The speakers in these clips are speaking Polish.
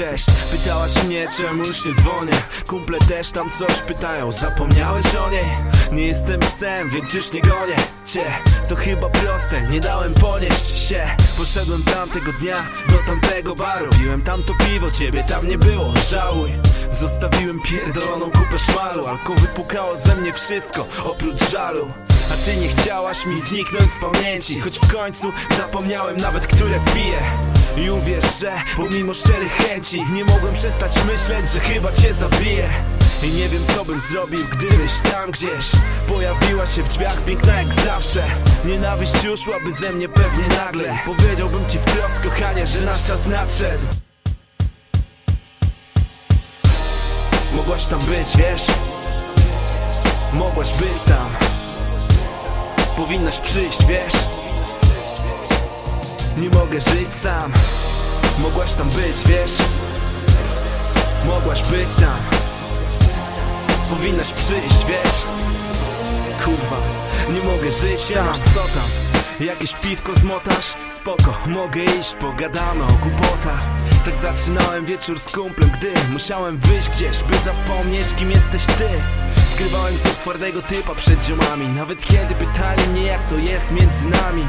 cześć Pytałaś mnie czemu już nie dzwonię? Kumple też tam coś pytają Zapomniałeś o niej? Nie jestem psem, więc już nie gonię Cię, to chyba proste, nie dałem ponieść się. Poszedłem tamtego dnia do tamtego baru. Piłem tamto piwo, ciebie tam nie było, żałuj. Zostawiłem pierdoloną kupę szmalu. Alko wypukało ze mnie wszystko, oprócz żalu. A ty nie chciałaś mi zniknąć z pamięci Choć w końcu zapomniałem nawet, które piję I uwierz, że pomimo szczerych chęci Nie mogłem przestać myśleć, że chyba cię zabiję. I nie wiem co bym zrobił, gdybyś tam gdzieś Pojawiła się w drzwiach. Piękna jak zawsze. Nienawiść uszłaby ze mnie pewnie nagle. Powiedziałbym ci wprost kochanie, że nasz czas nadszedł. Mogłaś tam być, wiesz? Mogłaś być tam. Powinnaś przyjść, wiesz? Nie mogę żyć sam Mogłaś tam być, wiesz? Mogłaś być tam Powinnaś przyjść, wiesz? Kurwa, nie mogę żyć sam co tam? Jakieś piwko zmotasz? Spoko, mogę iść, pogadamy o głupotach Tak zaczynałem wieczór z kumplem, gdy musiałem wyjść gdzieś, by zapomnieć kim jesteś ty Skrywałem znów twardego typa przed ziomami Nawet kiedy pytali mnie jak to jest między nami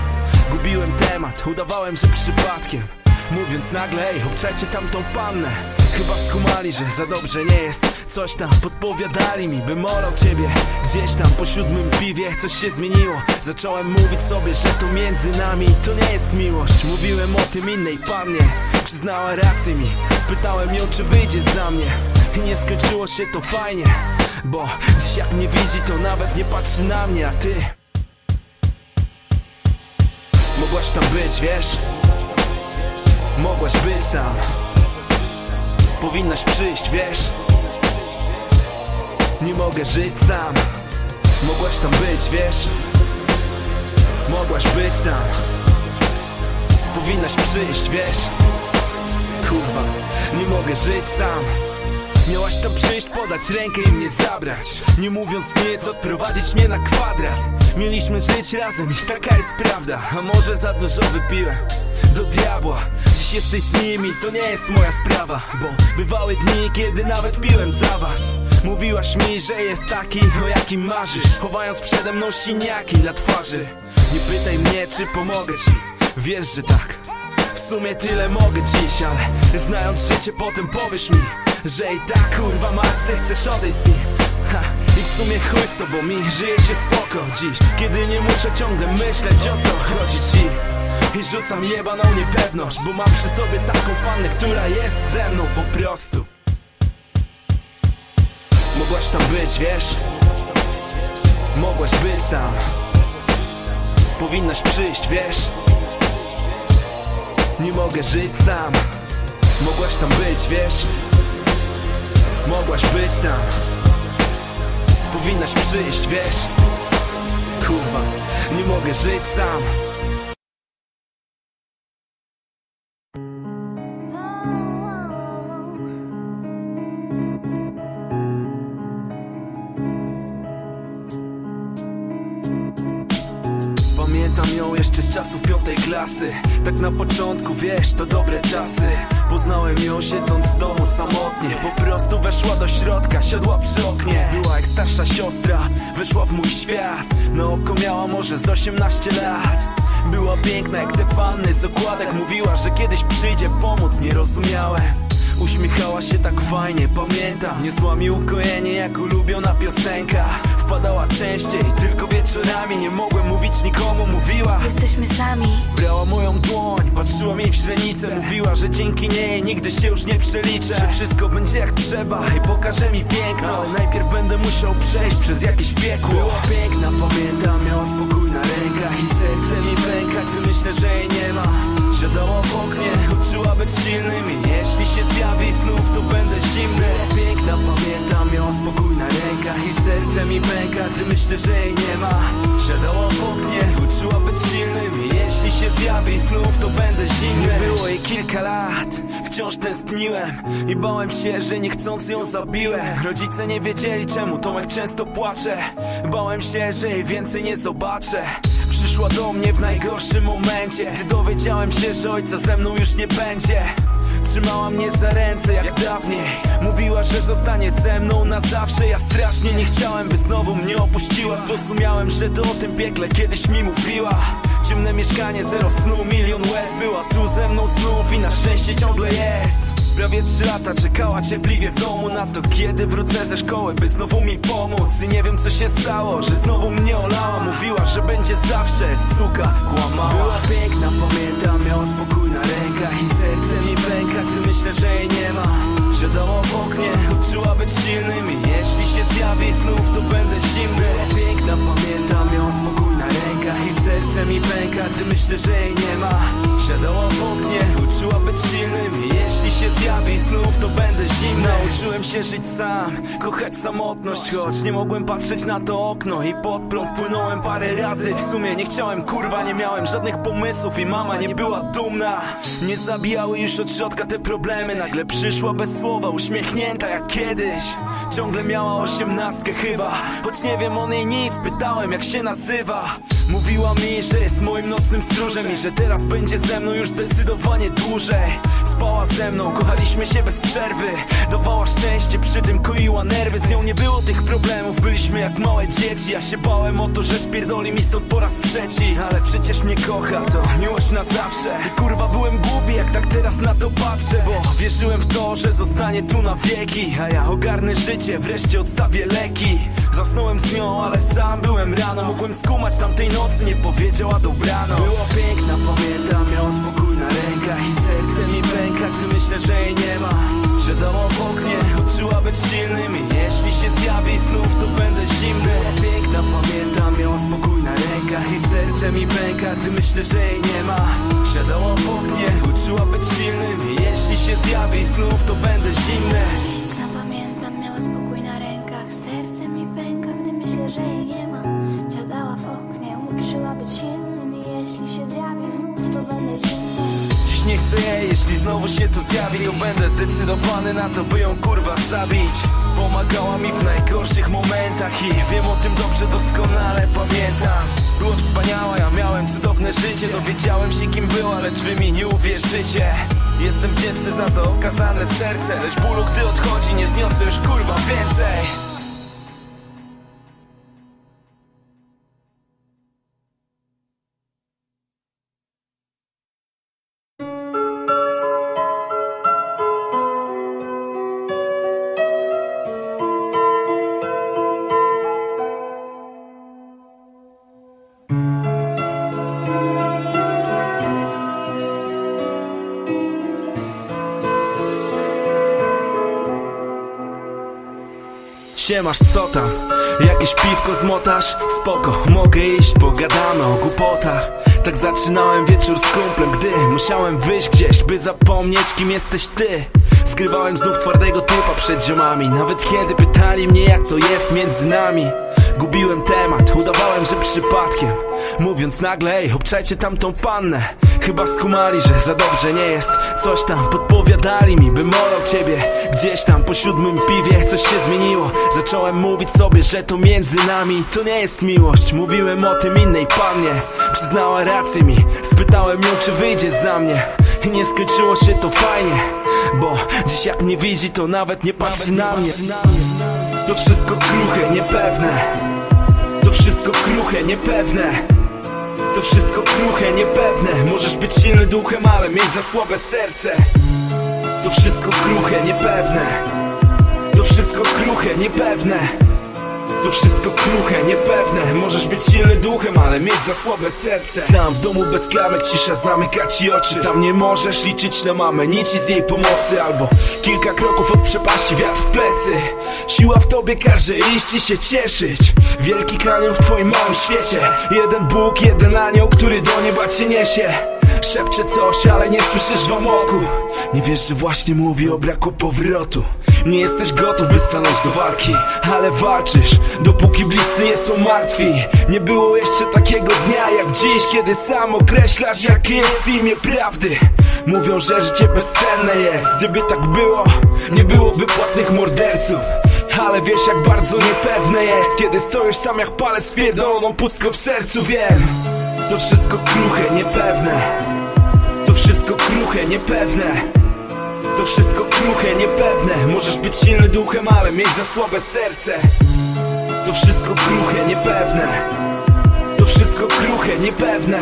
Gubiłem temat, udawałem, że przypadkiem. Mówiąc nagle, ej, obczajcie tamtą pannę. Chyba skumali, że za dobrze nie jest. Coś tam podpowiadali mi, bym olał ciebie. Gdzieś tam po siódmym piwie coś się zmieniło. Zacząłem mówić sobie, że to między nami To nie jest miłość, mówiłem o tym innej pannie. Przyznała rację mi, spytałem ją czy wyjdzie za mnie. I nie skończyło się to fajnie Bo dziś jak mnie widzi to nawet nie patrzy na mnie, a ty Mogłaś tam być, wiesz? Mogłaś być tam Powinnaś przyjść, wiesz? Nie mogę żyć sam Mogłaś tam być, wiesz? Mogłaś być tam Powinnaś przyjść, wiesz? Kurwa, nie mogę żyć sam Miałaś tam przyjść, podać rękę i mnie zabrać. Nie mówiąc nic, odprowadzić mnie na kwadrat. Mieliśmy żyć razem i taka jest prawda. A może za dużo wypiłem do diabła? Dziś jesteś z nimi, to nie jest moja sprawa. Bo bywały dni, kiedy nawet piłem za was. Mówiłaś mi, że jest taki, o jakim marzysz. Chowając przede mną siniaki na twarzy. Nie pytaj mnie, czy pomogę ci. Wiesz, że tak. W sumie tyle mogę dziś, ale Znając życie, potem powiesz mi Że i tak, kurwa, matce chcesz odejść z nim Ha, I w sumie chuj w to, bo mi żyje się spoko dziś Kiedy nie muszę ciągle myśleć o co chodzi ci i rzucam jebaną niepewność Bo mam przy sobie taką pannę, która jest ze mną po prostu Mogłaś tam być, wiesz? Mogłaś być tam Powinnaś przyjść, wiesz? Nie mogę żyć sam Mogłaś tam być, wiesz? Mogłaś być tam Powinnaś przyjść, wiesz? Kurwa, nie mogę żyć sam jeszcze z czasów piątej klasy. Tak na początku, wiesz, to dobre czasy. Poznałem ją siedząc w domu samotnie. Po prostu weszła do środka, siadła przy oknie. Była jak starsza siostra, weszła w mój świat. Na oko miała może z 18 lat. Była piękna jak te panny z okładek. Mówiła, że kiedyś przyjdzie pomóc, nie rozumiałem Uśmiechała się tak fajnie, pamiętam. Niosła mi ukojenie jak ulubiona piosenka. Wpadała częściej, tylko wieczorami. Nie mogłem mówić nikomu, mówiła. Jesteśmy sami. Brała moją dłoń, patrzyła mi w źrenicę Mówiła, że dzięki niej nigdy się już nie przeliczę. Że wszystko będzie jak trzeba i pokaże mi piękno. Ale najpierw będę musiał przejść przez jakieś piekło. Była piękna, pamiętam, miała spokój na rękach I serce mi pęka, gdy myślę, że jej nie ma Siadała w oknie, uczyła być silnym I jeśli się zjawi znów, to będę zimny. Piękna, pamiętam, miała spokój na rękach I serce mi pęka, gdy myślę, że jej nie ma. Siadała w oknie, uczyła być silnym I jeśli się zjawi znów, to będę zimny. Nie było jej kilka lat, wciąż tęskniłem I bałem się, że niechcąc ją zabiłem. Rodzice nie wiedzieli czemu Tomek często płacze. Bałem się, że jej więcej nie zobaczę przyszła do mnie w najgorszym momencie Gdy dowiedziałem się, że ojca ze mną już nie będzie. Trzymała mnie za ręce jak dawniej. Mówiła, że zostanie ze mną na zawsze. Ja strasznie nie chciałem, by znowu mnie opuściła. Zrozumiałem, że to o tym piekle kiedyś mi mówiła. Ciemne mieszkanie, zero snu, milion łez. Była tu ze mną znów i na szczęście ciągle jest Prawie trzy lata czekała cierpliwie w domu na to Kiedy wrócę ze szkoły, by znowu mi pomóc. I nie wiem co się stało, że znowu mnie olała. Mówiła, że będzie zawsze, suka, kłamała. Była piękna, pamiętam, miała spokój na rękach I serce mi pęka, gdy myślę, że jej nie ma Że dała w oknie, uczyła być silnym I jeśli się zjawi znów, to będę zimny. Piękna, pamiętam, miała spokój na rękach I serce mi pęka, gdy myślę, że jej nie ma. Siadała w oknie, uczyła być silnym I jeśli się zjawi znów, to będę zimny. Nauczyłem się żyć sam, kochać samotność Choć nie mogłem patrzeć na to okno I pod prąd płynąłem parę razy. W sumie nie chciałem, kurwa, nie miałem żadnych pomysłów I mama nie była dumna. Nie zabijały już od środka te problemy Nagle przyszła bez słowa, uśmiechnięta jak kiedyś. Ciągle miała osiemnastkę chyba Choć nie wiem o niej nic, pytałem jak się nazywa. Mówiła mi, że jest moim nocnym stróżem I że teraz będzie ze mną już zdecydowanie dłużej. Spała ze mną, kochaliśmy się bez przerwy. Dawała szczęście, przy tym koiła nerwy. Z nią nie było tych problemów, byliśmy jak małe dzieci. Ja się bałem o to, że spierdoli mi stąd po raz trzeci. Ale przecież mnie kocha, to miłość na zawsze. I kurwa byłem głupi, jak tak teraz na to patrzę Bo wierzyłem w to, że zostanie tu na wieki A ja ogarnę życie, wreszcie odstawię leki. Zasnąłem z nią, ale sam byłem rano. Mogłem skumać tamtej nocy, nie powiedziała dobranoc. Była piękna, pamiętam, miała spokój na rękach I serce mi pęka, gdy myślę, że jej nie ma Siadała w oknie, uczyła być silnym I jeśli się zjawi znów, to będę zimny. Piękna, pamiętam, miała spokój na rękach I serce mi pęka, gdy myślę, że jej nie ma. Siadała w oknie, uczyła być silnym I jeśli się zjawi znów, to będę zimny jeśli znowu się tu zjawi To będę zdecydowany na to, by ją kurwa zabić. Pomagała mi w najgorszych momentach I wiem o tym dobrze, doskonale pamiętam. Było wspaniała, ja miałem cudowne życie. Dowiedziałem się kim była, lecz wy mi nie uwierzycie. Jestem wdzięczny za to okazane serce Lecz bólu gdy odchodzi, nie zniosę już kurwa więcej Siemasz, co tam? Jakieś piwko zmotasz? Spoko, mogę iść, pogadamy o głupotach. Tak zaczynałem wieczór z kumplem, gdy musiałem wyjść gdzieś, by zapomnieć kim jesteś ty. Zgrywałem znów twardego typa przed ziomami. Nawet kiedy pytali mnie jak to jest między nami Gubiłem temat, udawałem, że przypadkiem. Mówiąc nagle, ej, obczajcie tamtą pannę Chyba skumali, że za dobrze nie jest. Coś tam podpowiadali mi, bym olał ciebie. Gdzieś tam po siódmym piwie coś się zmieniło. Zacząłem mówić sobie, że to między nami. To nie jest miłość, mówiłem o tym innej pannie. Przyznała rację mi, spytałem ją czy wyjdzie za mnie. I nie skończyło się to fajnie. Bo dziś jak mnie widzi to nawet nie patrzy na mnie. To wszystko kruche, niepewne. To wszystko kruche, niepewne to wszystko kruche, niepewne. Możesz być silny duchem, ale mieć za słabe serce. To wszystko kruche, niepewne. To wszystko kruche, niepewne to wszystko kruche, niepewne. Możesz być silny duchem, ale mieć za słabe serce. Sam w domu bez klamek, cisza zamyka ci oczy. Tam nie możesz liczyć na mamę, nic z jej pomocy. Albo kilka kroków od przepaści, wiatr w plecy. Siła w tobie każe iść i się cieszyć. Wielki kanion w twoim małym świecie. Jeden Bóg, jeden anioł, który do nieba cię niesie Szepcze coś, ale nie słyszysz w amoku Nie wiesz, że właśnie mówi o braku powrotu. Nie jesteś gotów, by stanąć do walki Ale walczysz, dopóki bliscy nie są martwi. Nie było jeszcze takiego dnia jak dziś Kiedy sam określasz, jakie jest imię prawdy. Mówią, że życie bezcenne jest. Gdyby tak było, nie byłoby płatnych morderców. Ale wiesz jak bardzo niepewne jest Kiedy stoisz sam jak palec z pierdoloną pustką w sercu. Wiem, To wszystko kruche, niepewne wszystko kruche, niepewne. To wszystko kruche, niepewne. Możesz być silny duchem, ale mieć za słabe serce. To wszystko kruche, niepewne. To wszystko kruche, niepewne.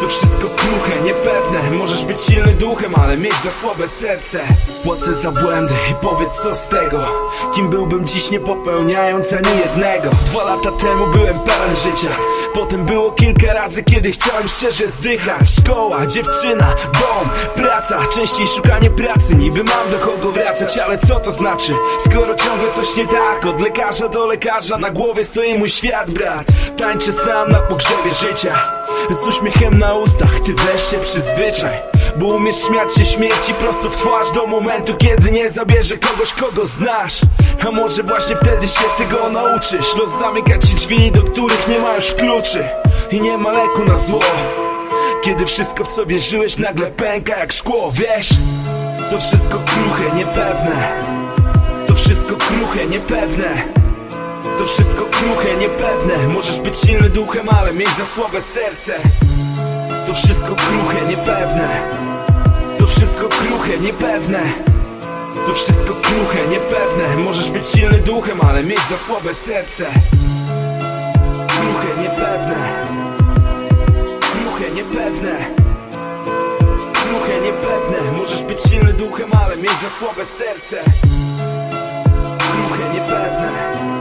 To wszystko kruche, niepewne. Możesz być silny duchem, ale mieć za słabe serce. Płacę za błędy i powiedz co z tego. Kim byłbym dziś nie popełniając ani jednego. Dwa lata temu byłem pełen życia Potem było kilka razy, kiedy chciałem szczerze zdychać. Szkoła, dziewczyna, dom, praca. Częściej szukanie pracy, niby mam do kogo wracać Ale co to znaczy, skoro ciągle coś nie tak Od lekarza do lekarza, na głowie stoi mój świat, brat. Tańczę sam na pogrzebie życia. Z uśmiechem na ustach, ty weź się przyzwyczaj Bo umiesz śmiać się śmierci prosto w twarz Do momentu, kiedy nie zabierze kogoś, kogo znasz. A może właśnie wtedy się tego nauczysz? Los zamyka ci drzwi, do których nie ma już kluczy. I nie ma leku na zło. Kiedy wszystko w sobie żyłeś nagle pęka jak szkło, wiesz? To wszystko kruche, niepewne. To wszystko kruche, niepewne. To wszystko kruche, niepewne. Możesz być silny duchem, ale mieć za słabe serce wszystko kruche, niepewne. To wszystko kruche, niepewne. To wszystko kruche, niepewne. Możesz być silny duchem, ale mieć za słabe serce. Kruche, niepewne. Kruche, niepewne. Kruche, niepewne. Możesz być silny duchem, ale mieć za słabe serce. Kruche, niepewne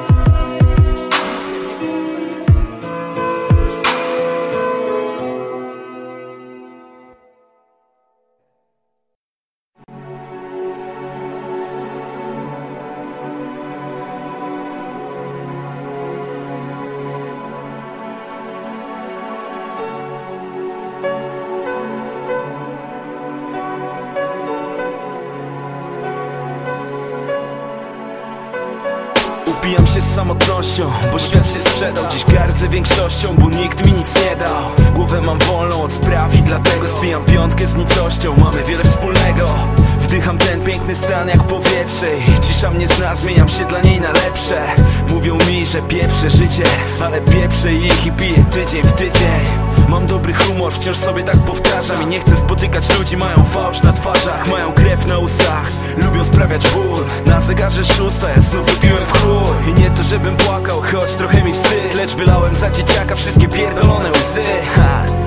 Upijam się z samotnością, bo świat się sprzedał Dziś gardzę większością, bo nikt mi nic nie dał. Głowę mam wolną od spraw i dlatego spijam piątkę z nicością. Mamy wiele wspólnego Wdycham ten piękny stan jak powietrze cisza mnie zna, zmieniam się dla niej na lepsze. Mówią mi, że pieprzę życie Ale pieprzę ich i piję tydzień w tydzień Mam dobry humor, wciąż sobie tak powtarzam I nie chcę spotykać ludzi, mają fałsz na twarzach Mają krew na ustach, lubią sprawiać ból. Na zegarze szósta, ja znów wypiłem w chuj I nie to żebym płakał, choć trochę mi wstyd Lecz wylałem za dzieciaka wszystkie pierdolone łzy. Ha.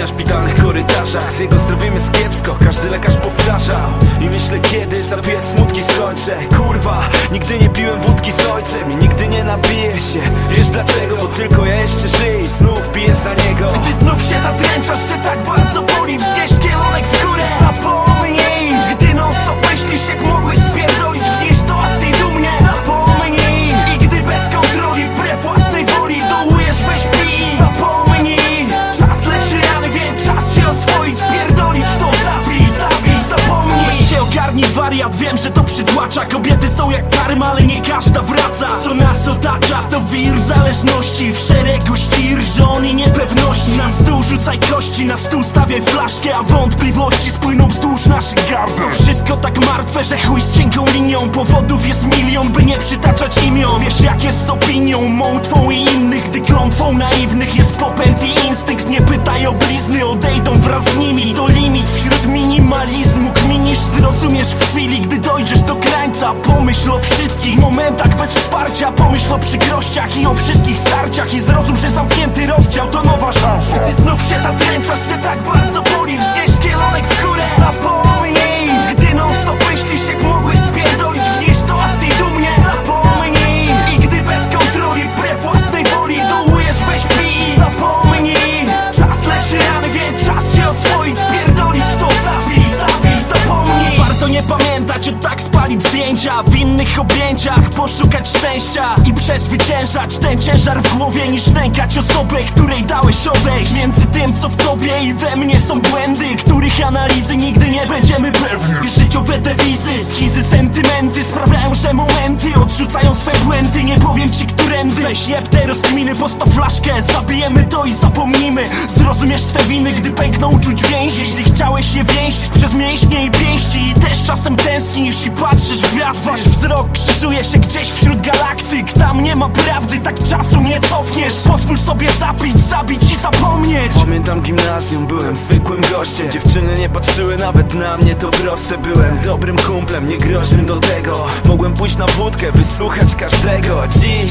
Na szpitalnych korytarzach. Z jego zdrowiem jest kiepsko, każdy lekarz powtarzał I myślę kiedy zabijać smutki skończę. Kurwa, nigdy nie piłem wódki z ojcem I nigdy nie napiję się. Wiesz dlaczego? Bo tylko ja jeszcze żyję i znów piję za niego. Gdy znów się zadręczasz, że tak bardzo boli. Wznieś kielonek w górę, zapomnij Gdy non stop myślisz jak mogłeś spierdolić Wznieś to z tej dumnie, zapomnij wariat, wiem, że to przytłacza. Kobiety są jak karma, ale nie każda wraca. Co nas otacza, to wir zależności. W szeregu ścir, żon i niepewności. Na stół rzucaj kości, na stół stawiaj flaszkę A wątpliwości spłyną wzdłuż naszych gardów Wszystko tak martwe, że chuj z cienką linią. Powodów jest milion, by nie przytaczać imion. Wiesz jak jest z opinią, mą, twą i innych Gdy klątwą naiwnych jest popęd i instynkt. Nie pytaj o blizny, odejdą wraz z nimi. To limit wśród minimalizmu. Kminisz, zrozumiesz w chwili, gdy dojdziesz do krańca Pomyśl o wszystkich momentach bez wsparcia. Pomyśl o przykrościach i o wszystkich starciach I zrozum, że zamknięty rozdział to nowa szansa. Gdy znów się zatręczasz, że tak bardzo boli Wznieś kielonek w górę, o spalić zdjęcia W innych objęciach. Poszukać szczęścia I przezwyciężać ten ciężar w głowie Niż nękać osobę, której dałeś odejść Między tym, co w tobie i we mnie są błędy Których analizy nigdy nie będziemy pewni. Życiowe dewizy, schizy, sentymenty Sprawiają, że momenty odrzucają swe błędy? Nie powiem ci, którędy. Weź jeb te rozkminy, postaw flaszkę Zabijemy to i zapomnimy. Zrozumiesz swe winy, gdy pękną uczuć więź. Jeśli chciałeś je więźć przez mięśnie i pięści I też czasem tęsknisz i patrzysz w gwiazdy. Wasz wzrok krzyżuje się gdzieś wśród galaktyk. Tam nie ma prawdy, tak czasu nie cofniesz. Pozwól sobie zapić, zabić i zapomnieć. Pamiętam gimnazjum, byłem zwykłym gościem. Dziewczyny nie patrzyły nawet na mnie, to proste Byłem dobrym kumplem, nie groźnym do tego. Mogłem pójść na wódkę, wysłuchać każdego Dziś,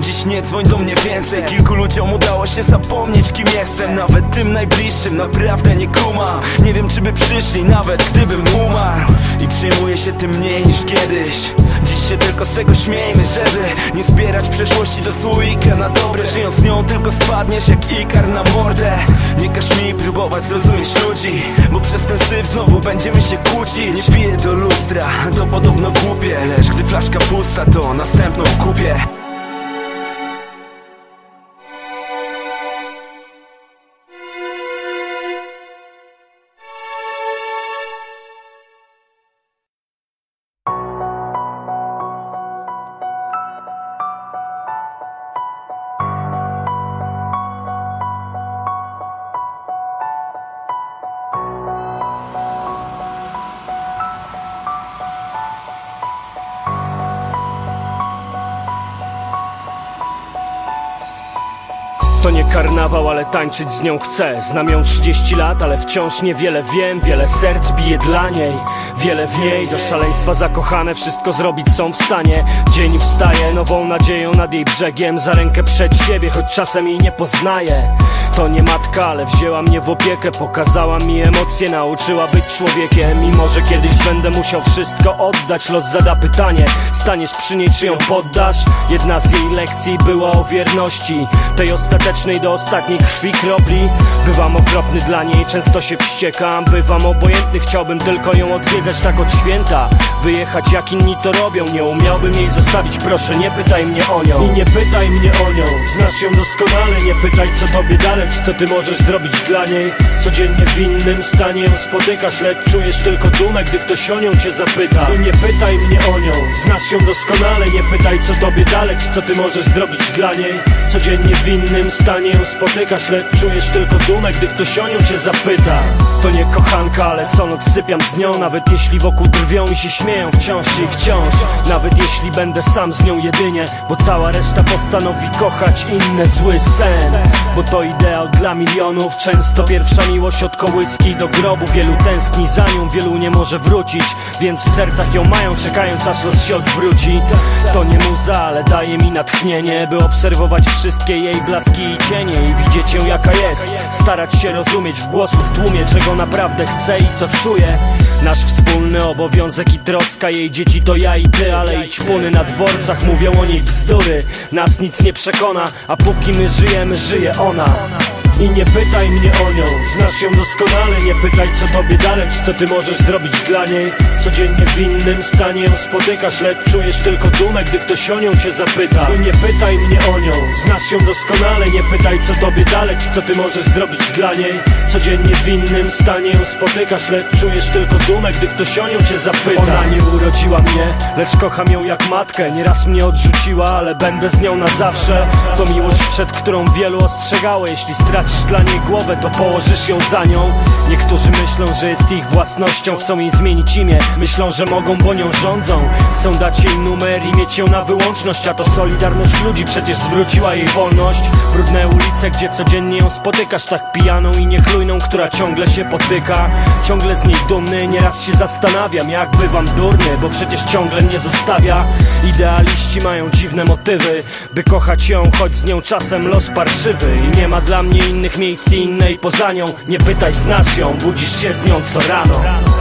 dziś nie dzwoń do mnie więcej. Kilku ludziom udało się zapomnieć kim jestem. Nawet tym najbliższym, naprawdę nie kumam. Nie wiem czy by przyszli, nawet gdybym umarł. I przyjmuję się tym mniej niż kiedyś. Dziś się tylko z tego śmiejmy, żeby nie zbierać przeszłości do słoika na dobre. Żyjąc nią tylko spadniesz jak ikar na mordę. Nie każ mi próbować zrozumieć ludzi Bo przez ten syf znowu będziemy się kłócić. Nie piję do lustra, to podobno głupie. Lecz gdy flaszka pusta to następną kupię karnawał, ale tańczyć z nią chcę. Znam ją 30 lat, ale wciąż niewiele wiem. Wiele serc bije dla niej Wiele w niej, do szaleństwa zakochane Wszystko zrobić są w stanie. Dzień wstaje, nową nadzieją nad jej brzegiem. Za rękę przed siebie, choć czasem jej nie poznaję. To nie matka, ale wzięła mnie w opiekę. Pokazała mi emocje, nauczyła być człowiekiem. I może kiedyś będę musiał wszystko oddać Los zada pytanie, staniesz przy niej czy ją poddasz? Jedna z jej lekcji była o wierności. Tej ostatecznej do ostatniej krwi kropli. Bywam okropny dla niej, często się wściekam. Bywam obojętny, chciałbym tylko ją odwiedzać tak od święta. Wyjechać jak inni to robią, nie umiałbym jej zostawić. Proszę nie pytaj mnie o nią. I nie pytaj mnie o nią, znasz ją doskonale Nie pytaj co tobie dalej, co ty możesz zrobić dla niej. Codziennie w innym stanie ją spotykasz Lecz czujesz tylko dumę, gdy ktoś o nią cię zapyta. I nie pytaj mnie o nią, znasz ją doskonale Nie pytaj co tobie dalej, co ty możesz zrobić dla niej. Codziennie w innym stanie ją spotykasz Lecz czujesz tylko dumę, gdy ktoś o nią cię zapyta. To nie kochanka, ale co noc sypiam z nią. Nawet jeśli wokół drwią i się śmieją wciąż i wciąż. Nawet jeśli będę sam z nią jedynie Bo cała reszta postanowi kochać inny zły sen. Bo to ideał dla milionów. Często pierwsza miłość od kołyski do grobu. Wielu tęskni za nią, wielu nie może wrócić. Więc w sercach ją mają, czekając aż los się odwróci. To nie muza, ale daje mi natchnienie By obserwować wszystkie jej blaski i cienie I widzieć ją jaka jest. Starać się rozumieć w głosu w tłumie Czego naprawdę chce i co czuje Nasz wspólny obowiązek i troska Jej dzieci to ja i ty, ale i ćpuny na dworcach Mówią o niej bzdury. Nas nic nie przekona A póki my żyjemy, żyje ona i nie pytaj mnie o nią, znasz ją doskonale Nie pytaj co tobie dalej, co ty możesz zrobić dla niej. Codziennie w innym stanie ją spotykasz Lecz czujesz tylko dumę, gdy ktoś o nią cię zapyta. I nie pytaj mnie o nią, znasz ją doskonale Nie pytaj co tobie dalej, co ty możesz zrobić dla niej. Codziennie w innym stanie ją spotykasz Lecz czujesz tylko dumę, gdy ktoś o nią cię zapyta. Ona nie urodziła mnie, lecz kocham ją jak matkę. Nieraz mnie odrzuciła, ale będę z nią na zawsze. To miłość, przed którą wielu ostrzegało Jeśli stracisz dla niej głowę, to położysz ją za nią. Niektórzy myślą, że jest ich własnością Chcą jej zmienić imię, myślą, że mogą, bo nią rządzą. Chcą dać jej numer i mieć ją na wyłączność. A to solidarność ludzi przecież zwróciła jej wolność. Brudne ulice, gdzie codziennie ją spotykasz Tak pijaną i niechlujną, która ciągle się potyka. Ciągle z niej dumny, nieraz się zastanawiam Jak bywam durny, bo przecież ciągle mnie zostawia. Idealiści mają dziwne motywy By kochać ją, choć z nią czasem los parszywy. I nie ma dla mnie innych miejsc i innej poza nią. Nie pytaj, znasz ją, budzisz się z nią co rano